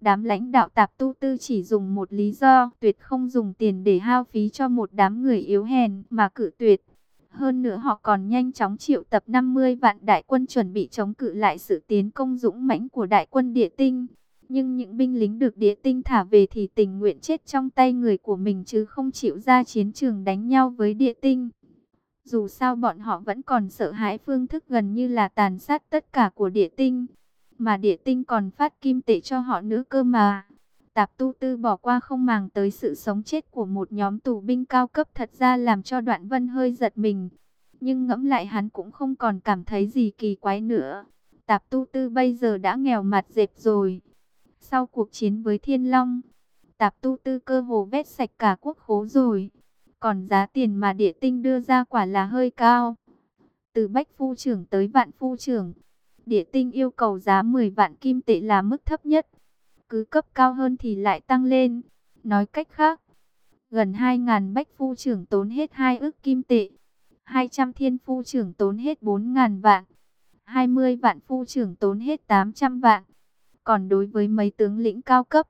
Đám lãnh đạo tạp tu tư chỉ dùng một lý do, tuyệt không dùng tiền để hao phí cho một đám người yếu hèn mà cử tuyệt. Hơn nữa họ còn nhanh chóng triệu tập 50 vạn đại quân chuẩn bị chống cự lại sự tiến công dũng mãnh của đại quân địa tinh. Nhưng những binh lính được địa tinh thả về thì tình nguyện chết trong tay người của mình chứ không chịu ra chiến trường đánh nhau với địa tinh. Dù sao bọn họ vẫn còn sợ hãi phương thức gần như là tàn sát tất cả của địa tinh. Mà địa tinh còn phát kim tệ cho họ nữa cơ mà. Tạp tu tư bỏ qua không màng tới sự sống chết của một nhóm tù binh cao cấp thật ra làm cho đoạn vân hơi giật mình. Nhưng ngẫm lại hắn cũng không còn cảm thấy gì kỳ quái nữa. Tạp tu tư bây giờ đã nghèo mặt dẹp rồi. Sau cuộc chiến với Thiên Long, tạp tu tư cơ hồ vét sạch cả quốc khố rồi. Còn giá tiền mà địa tinh đưa ra quả là hơi cao. Từ bách phu trưởng tới vạn phu trưởng, địa tinh yêu cầu giá 10 vạn kim tệ là mức thấp nhất. Cứ cấp cao hơn thì lại tăng lên. Nói cách khác, gần 2.000 bách phu trưởng tốn hết 2 ức kim tệ. 200 thiên phu trưởng tốn hết 4.000 vạn. 20 vạn phu trưởng tốn hết 800 vạn. Còn đối với mấy tướng lĩnh cao cấp,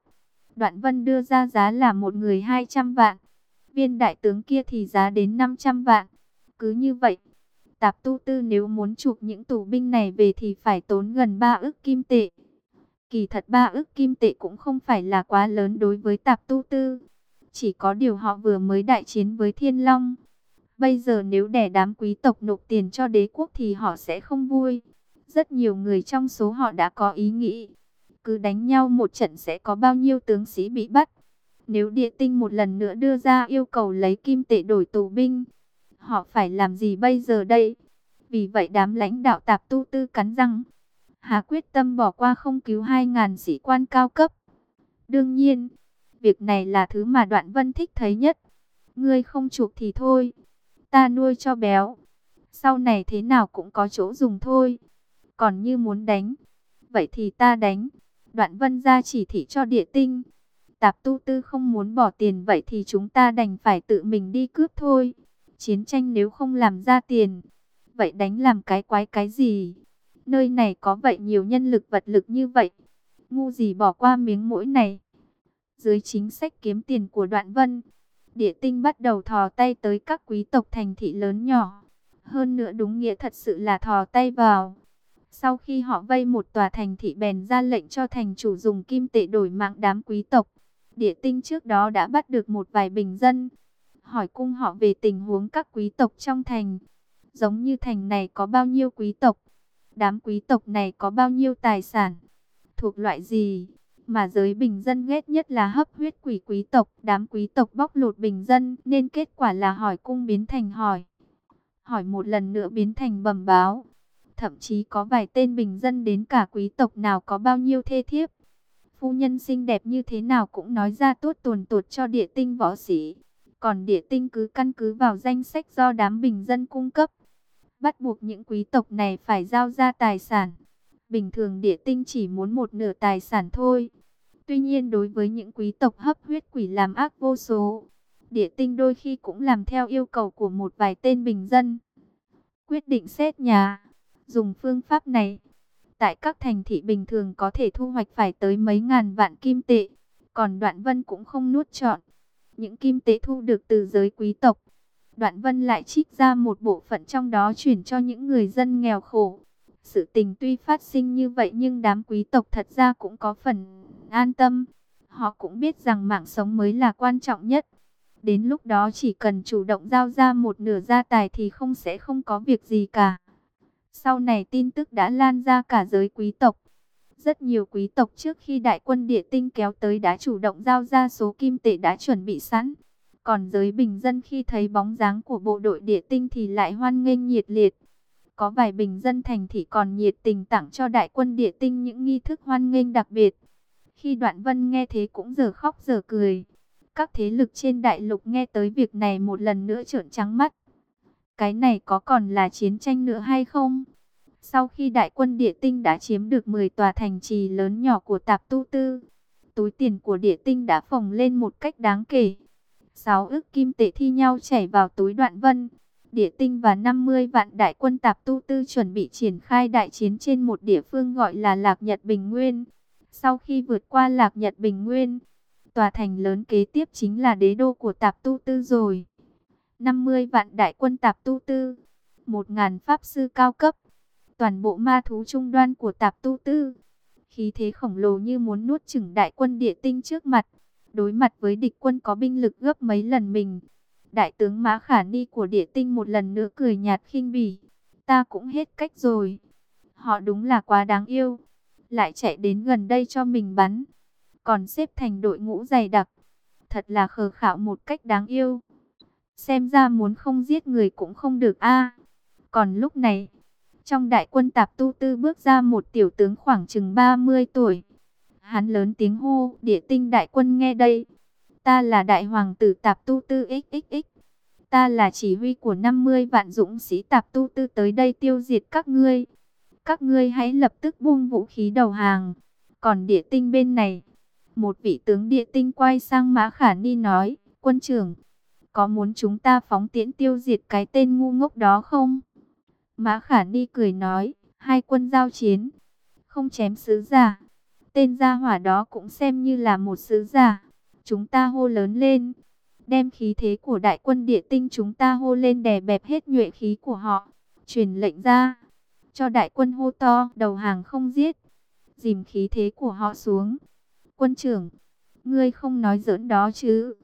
Đoạn Vân đưa ra giá là một người 200 vạn. Viên đại tướng kia thì giá đến 500 vạn. Cứ như vậy, Tạp Tu Tư nếu muốn chụp những tù binh này về thì phải tốn gần 3 ức kim tệ. Kỳ thật 3 ức kim tệ cũng không phải là quá lớn đối với Tạp Tu Tư. Chỉ có điều họ vừa mới đại chiến với Thiên Long. Bây giờ nếu đẻ đám quý tộc nộp tiền cho đế quốc thì họ sẽ không vui. Rất nhiều người trong số họ đã có ý nghĩ. Cứ đánh nhau một trận sẽ có bao nhiêu tướng sĩ bị bắt. Nếu địa tinh một lần nữa đưa ra yêu cầu lấy kim tệ đổi tù binh, họ phải làm gì bây giờ đây? Vì vậy đám lãnh đạo tạp tu tư cắn răng. Hà quyết tâm bỏ qua không cứu 2.000 sĩ quan cao cấp. Đương nhiên, việc này là thứ mà đoạn vân thích thấy nhất. Ngươi không chuộc thì thôi, ta nuôi cho béo. Sau này thế nào cũng có chỗ dùng thôi. Còn như muốn đánh, vậy thì ta đánh. Đoạn vân ra chỉ thị cho địa tinh. Tạp tu tư không muốn bỏ tiền vậy thì chúng ta đành phải tự mình đi cướp thôi. Chiến tranh nếu không làm ra tiền, vậy đánh làm cái quái cái gì? Nơi này có vậy nhiều nhân lực vật lực như vậy. Ngu gì bỏ qua miếng mũi này. Dưới chính sách kiếm tiền của đoạn vân, địa tinh bắt đầu thò tay tới các quý tộc thành thị lớn nhỏ. Hơn nữa đúng nghĩa thật sự là thò tay vào. Sau khi họ vây một tòa thành thị bèn ra lệnh cho thành chủ dùng kim tệ đổi mạng đám quý tộc. Địa tinh trước đó đã bắt được một vài bình dân. Hỏi cung họ về tình huống các quý tộc trong thành. Giống như thành này có bao nhiêu quý tộc? Đám quý tộc này có bao nhiêu tài sản? Thuộc loại gì? Mà giới bình dân ghét nhất là hấp huyết quỷ quý tộc. Đám quý tộc bóc lột bình dân, nên kết quả là hỏi cung biến thành hỏi. Hỏi một lần nữa biến thành bẩm báo. Thậm chí có vài tên bình dân đến cả quý tộc nào có bao nhiêu thê thiếp. Phu nhân xinh đẹp như thế nào cũng nói ra tốt tuồn tuột cho địa tinh võ sĩ. Còn địa tinh cứ căn cứ vào danh sách do đám bình dân cung cấp. Bắt buộc những quý tộc này phải giao ra tài sản. Bình thường địa tinh chỉ muốn một nửa tài sản thôi. Tuy nhiên đối với những quý tộc hấp huyết quỷ làm ác vô số, địa tinh đôi khi cũng làm theo yêu cầu của một vài tên bình dân. Quyết định xét nhà, dùng phương pháp này, tại các thành thị bình thường có thể thu hoạch phải tới mấy ngàn vạn kim tệ, còn đoạn vân cũng không nuốt trọn. Những kim tệ thu được từ giới quý tộc, đoạn vân lại trích ra một bộ phận trong đó chuyển cho những người dân nghèo khổ. Sự tình tuy phát sinh như vậy nhưng đám quý tộc thật ra cũng có phần an tâm. Họ cũng biết rằng mạng sống mới là quan trọng nhất. Đến lúc đó chỉ cần chủ động giao ra một nửa gia tài thì không sẽ không có việc gì cả. Sau này tin tức đã lan ra cả giới quý tộc. Rất nhiều quý tộc trước khi đại quân địa tinh kéo tới đã chủ động giao ra số kim tệ đã chuẩn bị sẵn. Còn giới bình dân khi thấy bóng dáng của bộ đội địa tinh thì lại hoan nghênh nhiệt liệt. Có vài bình dân thành thị còn nhiệt tình tặng cho đại quân địa tinh những nghi thức hoan nghênh đặc biệt. Khi đoạn vân nghe thế cũng giờ khóc giờ cười. Các thế lực trên đại lục nghe tới việc này một lần nữa trợn trắng mắt. Cái này có còn là chiến tranh nữa hay không? Sau khi đại quân địa tinh đã chiếm được 10 tòa thành trì lớn nhỏ của tạp tu tư, túi tiền của địa tinh đã phồng lên một cách đáng kể. 6 ức kim tệ thi nhau chảy vào túi đoạn vân. Địa tinh và 50 vạn đại quân tạp tu tư chuẩn bị triển khai đại chiến trên một địa phương gọi là Lạc Nhật Bình Nguyên. Sau khi vượt qua Lạc Nhật Bình Nguyên, tòa thành lớn kế tiếp chính là đế đô của tạp tu tư rồi. 50 vạn đại quân tạp tu tư, 1.000 pháp sư cao cấp, toàn bộ ma thú trung đoan của tạp tu tư. Khí thế khổng lồ như muốn nuốt chửng đại quân địa tinh trước mặt, đối mặt với địch quân có binh lực gấp mấy lần mình. Đại tướng Mã Khả Ni của địa tinh một lần nữa cười nhạt khinh bỉ. Ta cũng hết cách rồi. Họ đúng là quá đáng yêu. Lại chạy đến gần đây cho mình bắn. Còn xếp thành đội ngũ dày đặc. Thật là khờ khạo một cách đáng yêu. Xem ra muốn không giết người cũng không được a. Còn lúc này, trong đại quân tạp tu tư bước ra một tiểu tướng khoảng chừng 30 tuổi. Hắn lớn tiếng hô, địa tinh đại quân nghe đây. Ta là đại hoàng tử tạp tu tư xxx. Ta là chỉ huy của 50 vạn dũng sĩ tạp tu tư tới đây tiêu diệt các ngươi. Các ngươi hãy lập tức buông vũ khí đầu hàng. Còn địa tinh bên này, một vị tướng địa tinh quay sang Mã Khả Ni nói, quân trưởng, có muốn chúng ta phóng tiễn tiêu diệt cái tên ngu ngốc đó không? Mã Khả Ni cười nói, hai quân giao chiến, không chém sứ giả. Tên gia hỏa đó cũng xem như là một sứ giả. Chúng ta hô lớn lên, đem khí thế của đại quân địa tinh chúng ta hô lên đè bẹp hết nhuệ khí của họ. Truyền lệnh ra, cho đại quân hô to, đầu hàng không giết, dìm khí thế của họ xuống. Quân trưởng, ngươi không nói giỡn đó chứ.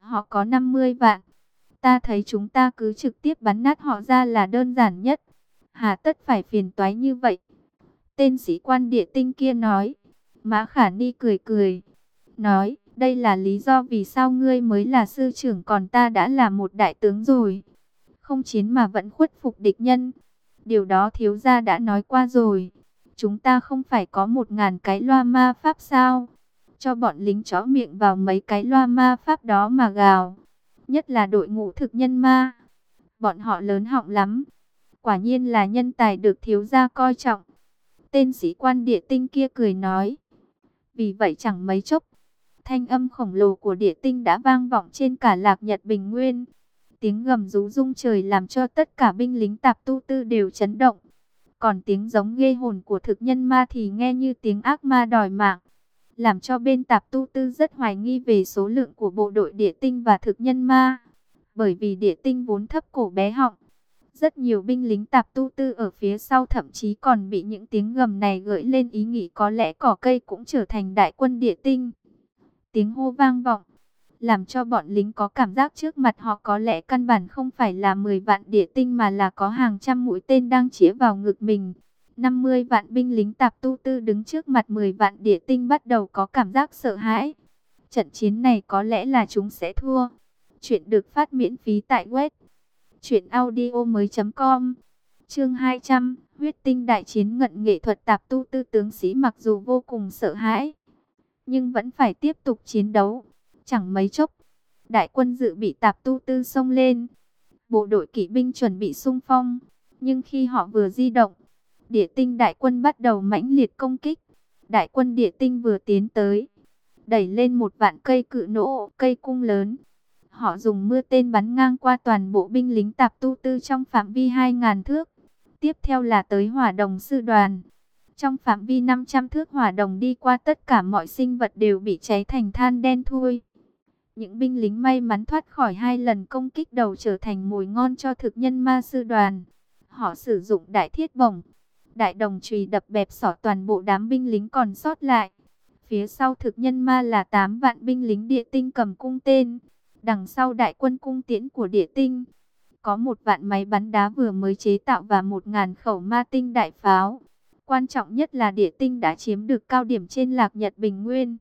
Họ có 50 vạn. Ta thấy chúng ta cứ trực tiếp bắn nát họ ra là đơn giản nhất. Hà tất phải phiền toái như vậy. Tên sĩ quan địa tinh kia nói. Mã Khả Ni cười cười. Nói, đây là lý do vì sao ngươi mới là sư trưởng còn ta đã là một đại tướng rồi. Không chiến mà vẫn khuất phục địch nhân. Điều đó thiếu gia đã nói qua rồi. Chúng ta không phải có một ngàn cái loa ma pháp sao? Cho bọn lính chó miệng vào mấy cái loa ma pháp đó mà gào. Nhất là đội ngũ thực nhân ma. Bọn họ lớn họng lắm. Quả nhiên là nhân tài được thiếu gia coi trọng. Tên sĩ quan địa tinh kia cười nói. Vì vậy chẳng mấy chốc, thanh âm khổng lồ của địa tinh đã vang vọng trên cả lạc nhật bình nguyên. Tiếng gầm rú rung trời làm cho tất cả binh lính tạp tu tư đều chấn động. Còn tiếng giống ghê hồn của thực nhân ma thì nghe như tiếng ác ma đòi mạng. Làm cho bên tạp tu tư rất hoài nghi về số lượng của bộ đội địa tinh và thực nhân ma. Bởi vì địa tinh vốn thấp cổ bé họng. Rất nhiều binh lính tạp tu tư ở phía sau thậm chí còn bị những tiếng gầm này gợi lên ý nghĩ có lẽ cỏ cây cũng trở thành đại quân địa tinh. Tiếng hô vang vọng, làm cho bọn lính có cảm giác trước mặt họ có lẽ căn bản không phải là 10 vạn địa tinh mà là có hàng trăm mũi tên đang chĩa vào ngực mình. 50 vạn binh lính tạp tu tư đứng trước mặt 10 vạn địa tinh bắt đầu có cảm giác sợ hãi. Trận chiến này có lẽ là chúng sẽ thua. Chuyện được phát miễn phí tại web truyệnaudiomoi.com. Chương 200, huyết tinh đại chiến ngận nghệ thuật tạp tu tư tướng sĩ mặc dù vô cùng sợ hãi, nhưng vẫn phải tiếp tục chiến đấu. Chẳng mấy chốc, đại quân dự bị tạp tu tư xông lên. Bộ đội kỵ binh chuẩn bị xung phong, nhưng khi họ vừa di động, địa tinh đại quân bắt đầu mãnh liệt công kích. Đại quân địa tinh vừa tiến tới, đẩy lên một vạn cây cự nỗ, cây cung lớn. Họ dùng mưa tên bắn ngang qua toàn bộ binh lính tạp tu tư trong phạm vi 2.000 thước. Tiếp theo là tới hỏa đồng sư đoàn. Trong phạm vi 500 thước hỏa đồng đi qua tất cả mọi sinh vật đều bị cháy thành than đen thui. Những binh lính may mắn thoát khỏi hai lần công kích đầu trở thành mùi ngon cho thực nhân ma sư đoàn. Họ sử dụng đại thiết bổng, đại đồng chùy đập bẹp sỏ toàn bộ đám binh lính còn sót lại. Phía sau thực nhân ma là 8 vạn binh lính địa tinh cầm cung tên. Đằng sau đại quân cung tiễn của địa tinh, có một vạn máy bắn đá vừa mới chế tạo và một ngàn khẩu ma tinh đại pháo. Quan trọng nhất là địa tinh đã chiếm được cao điểm trên lạc nhật bình nguyên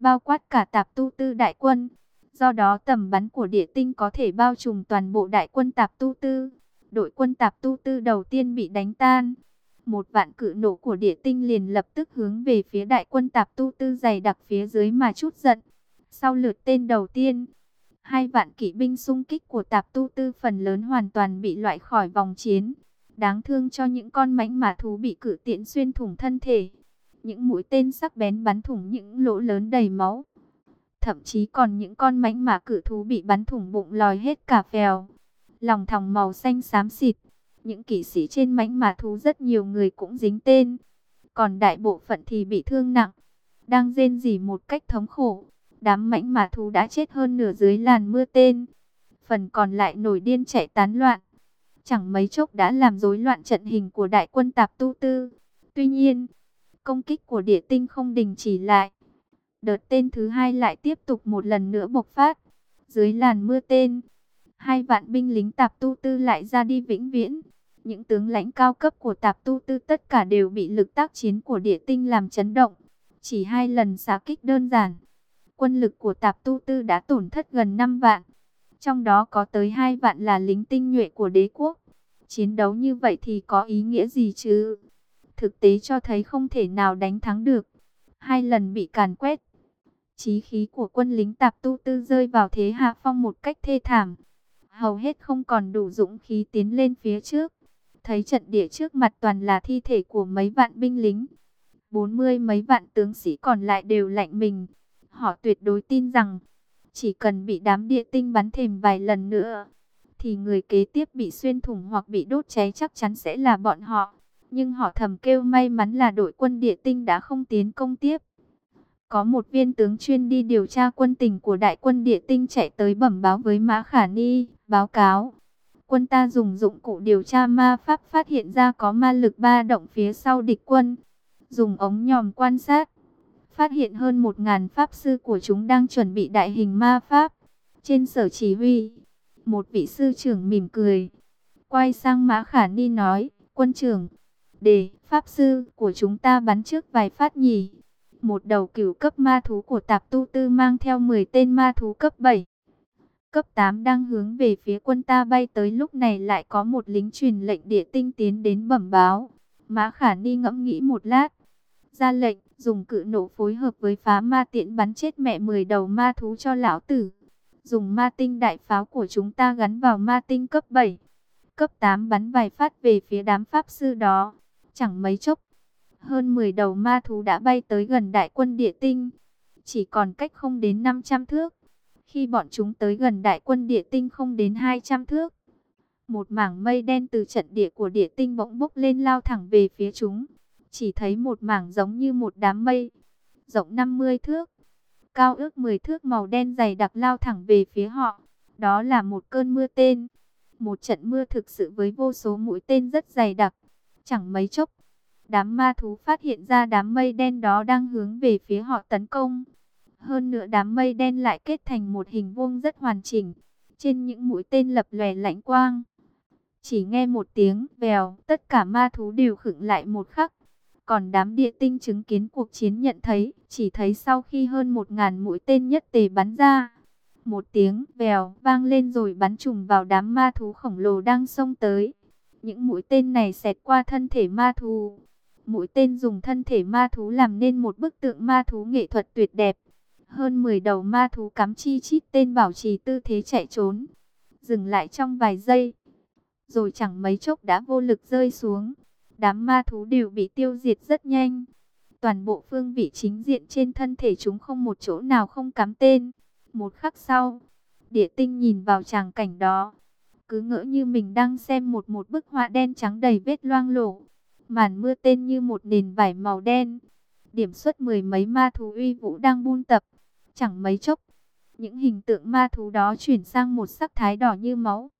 bao quát cả tạp tu tư đại quân. Do đó tầm bắn của địa tinh có thể bao trùm toàn bộ đại quân tạp tu tư. Đội quân tạp tu tư đầu tiên bị đánh tan. Một vạn cự nổ của địa tinh liền lập tức hướng về phía đại quân tạp tu tư dày đặc phía dưới mà chút giận. Sau lượt tên đầu tiên, hai vạn kỵ binh xung kích của tạp tu tư phần lớn hoàn toàn bị loại khỏi vòng chiến. Đáng thương cho những con mãnh mà thú bị cự tiện xuyên thủng thân thể. Những mũi tên sắc bén bắn thủng những lỗ lớn đầy máu. Thậm chí còn những con mãnh mà cự thú bị bắn thủng bụng lòi hết cả phèo. Lòng thòng màu xanh xám xịt. Những kỵ sĩ trên mãnh mà thú rất nhiều người cũng dính tên. Còn đại bộ phận thì bị thương nặng. Đang rên rỉ một cách thống khổ. Đám mãnh mà thú đã chết hơn nửa dưới làn mưa tên. Phần còn lại nổi điên chạy tán loạn. Chẳng mấy chốc đã làm rối loạn trận hình của đại quân tạp tu tư. Tuy nhiên, Công kích của địa tinh không đình chỉ lại. Đợt tên thứ hai lại tiếp tục một lần nữa bộc phát. Dưới làn mưa tên, hai vạn binh lính tạp tu tư lại ra đi vĩnh viễn. Những tướng lãnh cao cấp của tạp tu tư tất cả đều bị lực tác chiến của địa tinh làm chấn động. Chỉ hai lần xá kích đơn giản. Quân lực của tạp tu tư đã tổn thất gần 5 vạn. Trong đó có tới hai vạn là lính tinh nhuệ của đế quốc. Chiến đấu như vậy thì có ý nghĩa gì chứ? thực tế cho thấy không thể nào đánh thắng được. Hai lần bị càn quét, chí khí của quân lính tạp tu tư rơi vào thế hạ phong một cách thê thảm. Hầu hết không còn đủ dũng khí tiến lên phía trước. Thấy trận địa trước mặt toàn là thi thể của mấy vạn binh lính. Bốn mươi mấy vạn tướng sĩ còn lại đều lạnh mình. Họ tuyệt đối tin rằng, chỉ cần bị đám địa tinh bắn thềm vài lần nữa, thì người kế tiếp bị xuyên thủng hoặc bị đốt cháy chắc chắn sẽ là bọn họ nhưng họ thầm kêu may mắn là đội quân địa tinh đã không tiến công tiếp. Có một viên tướng chuyên đi điều tra quân tình của đại quân địa tinh chạy tới bẩm báo với Mã Khả Ni, báo cáo. Quân ta dùng dụng cụ điều tra ma pháp phát hiện ra có ma lực ba động phía sau địch quân. Dùng ống nhòm quan sát, phát hiện hơn một ngàn pháp sư của chúng đang chuẩn bị đại hình ma pháp. Trên sở chỉ huy, một vị sư trưởng mỉm cười, quay sang Mã Khả Ni nói, quân trưởng, để pháp sư của chúng ta bắn trước vài phát nhì. Một đầu cửu cấp ma thú của tạp tu tư mang theo 10 tên ma thú cấp 7. Cấp 8 đang hướng về phía quân ta bay tới lúc này lại có một lính truyền lệnh địa tinh tiến đến bẩm báo. Mã Khả Ni ngẫm nghĩ một lát. Ra lệnh, dùng cự nổ phối hợp với phá ma tiện bắn chết mẹ 10 đầu ma thú cho lão tử. Dùng ma tinh đại pháo của chúng ta gắn vào ma tinh cấp 7. Cấp 8 bắn vài phát về phía đám pháp sư đó. Chẳng mấy chốc, hơn 10 đầu ma thú đã bay tới gần đại quân địa tinh. Chỉ còn cách không đến 500 thước. Khi bọn chúng tới gần đại quân địa tinh không đến 200 thước. Một mảng mây đen từ trận địa của địa tinh bỗng bốc lên lao thẳng về phía chúng. Chỉ thấy một mảng giống như một đám mây. Rộng 50 thước. Cao ước 10 thước màu đen dày đặc lao thẳng về phía họ. Đó là một cơn mưa tên. Một trận mưa thực sự với vô số mũi tên rất dày đặc. Chẳng mấy chốc, đám ma thú phát hiện ra đám mây đen đó đang hướng về phía họ tấn công. Hơn nữa đám mây đen lại kết thành một hình vuông rất hoàn chỉnh. Trên những mũi tên lập lòe lạnh quang. Chỉ nghe một tiếng vèo, tất cả ma thú đều khựng lại một khắc. Còn đám địa tinh chứng kiến cuộc chiến nhận thấy, chỉ thấy sau khi hơn một ngàn mũi tên nhất tề bắn ra. Một tiếng vèo vang lên rồi bắn trùng vào đám ma thú khổng lồ đang xông tới. Những mũi tên này xẹt qua thân thể ma thú. Mũi tên dùng thân thể ma thú làm nên một bức tượng ma thú nghệ thuật tuyệt đẹp. Hơn 10 đầu ma thú cắm chi chít tên bảo trì tư thế chạy trốn. Dừng lại trong vài giây. Rồi chẳng mấy chốc đã vô lực rơi xuống. Đám ma thú đều bị tiêu diệt rất nhanh. Toàn bộ phương vị chính diện trên thân thể chúng không một chỗ nào không cắm tên. Một khắc sau, địa tinh nhìn vào tràng cảnh đó. Cứ ngỡ như mình đang xem một một bức họa đen trắng đầy vết loang lổ. Màn mưa tên như một nền vải màu đen. Điểm xuất mười mấy ma thú uy vũ đang buôn tập. Chẳng mấy chốc, những hình tượng ma thú đó chuyển sang một sắc thái đỏ như máu.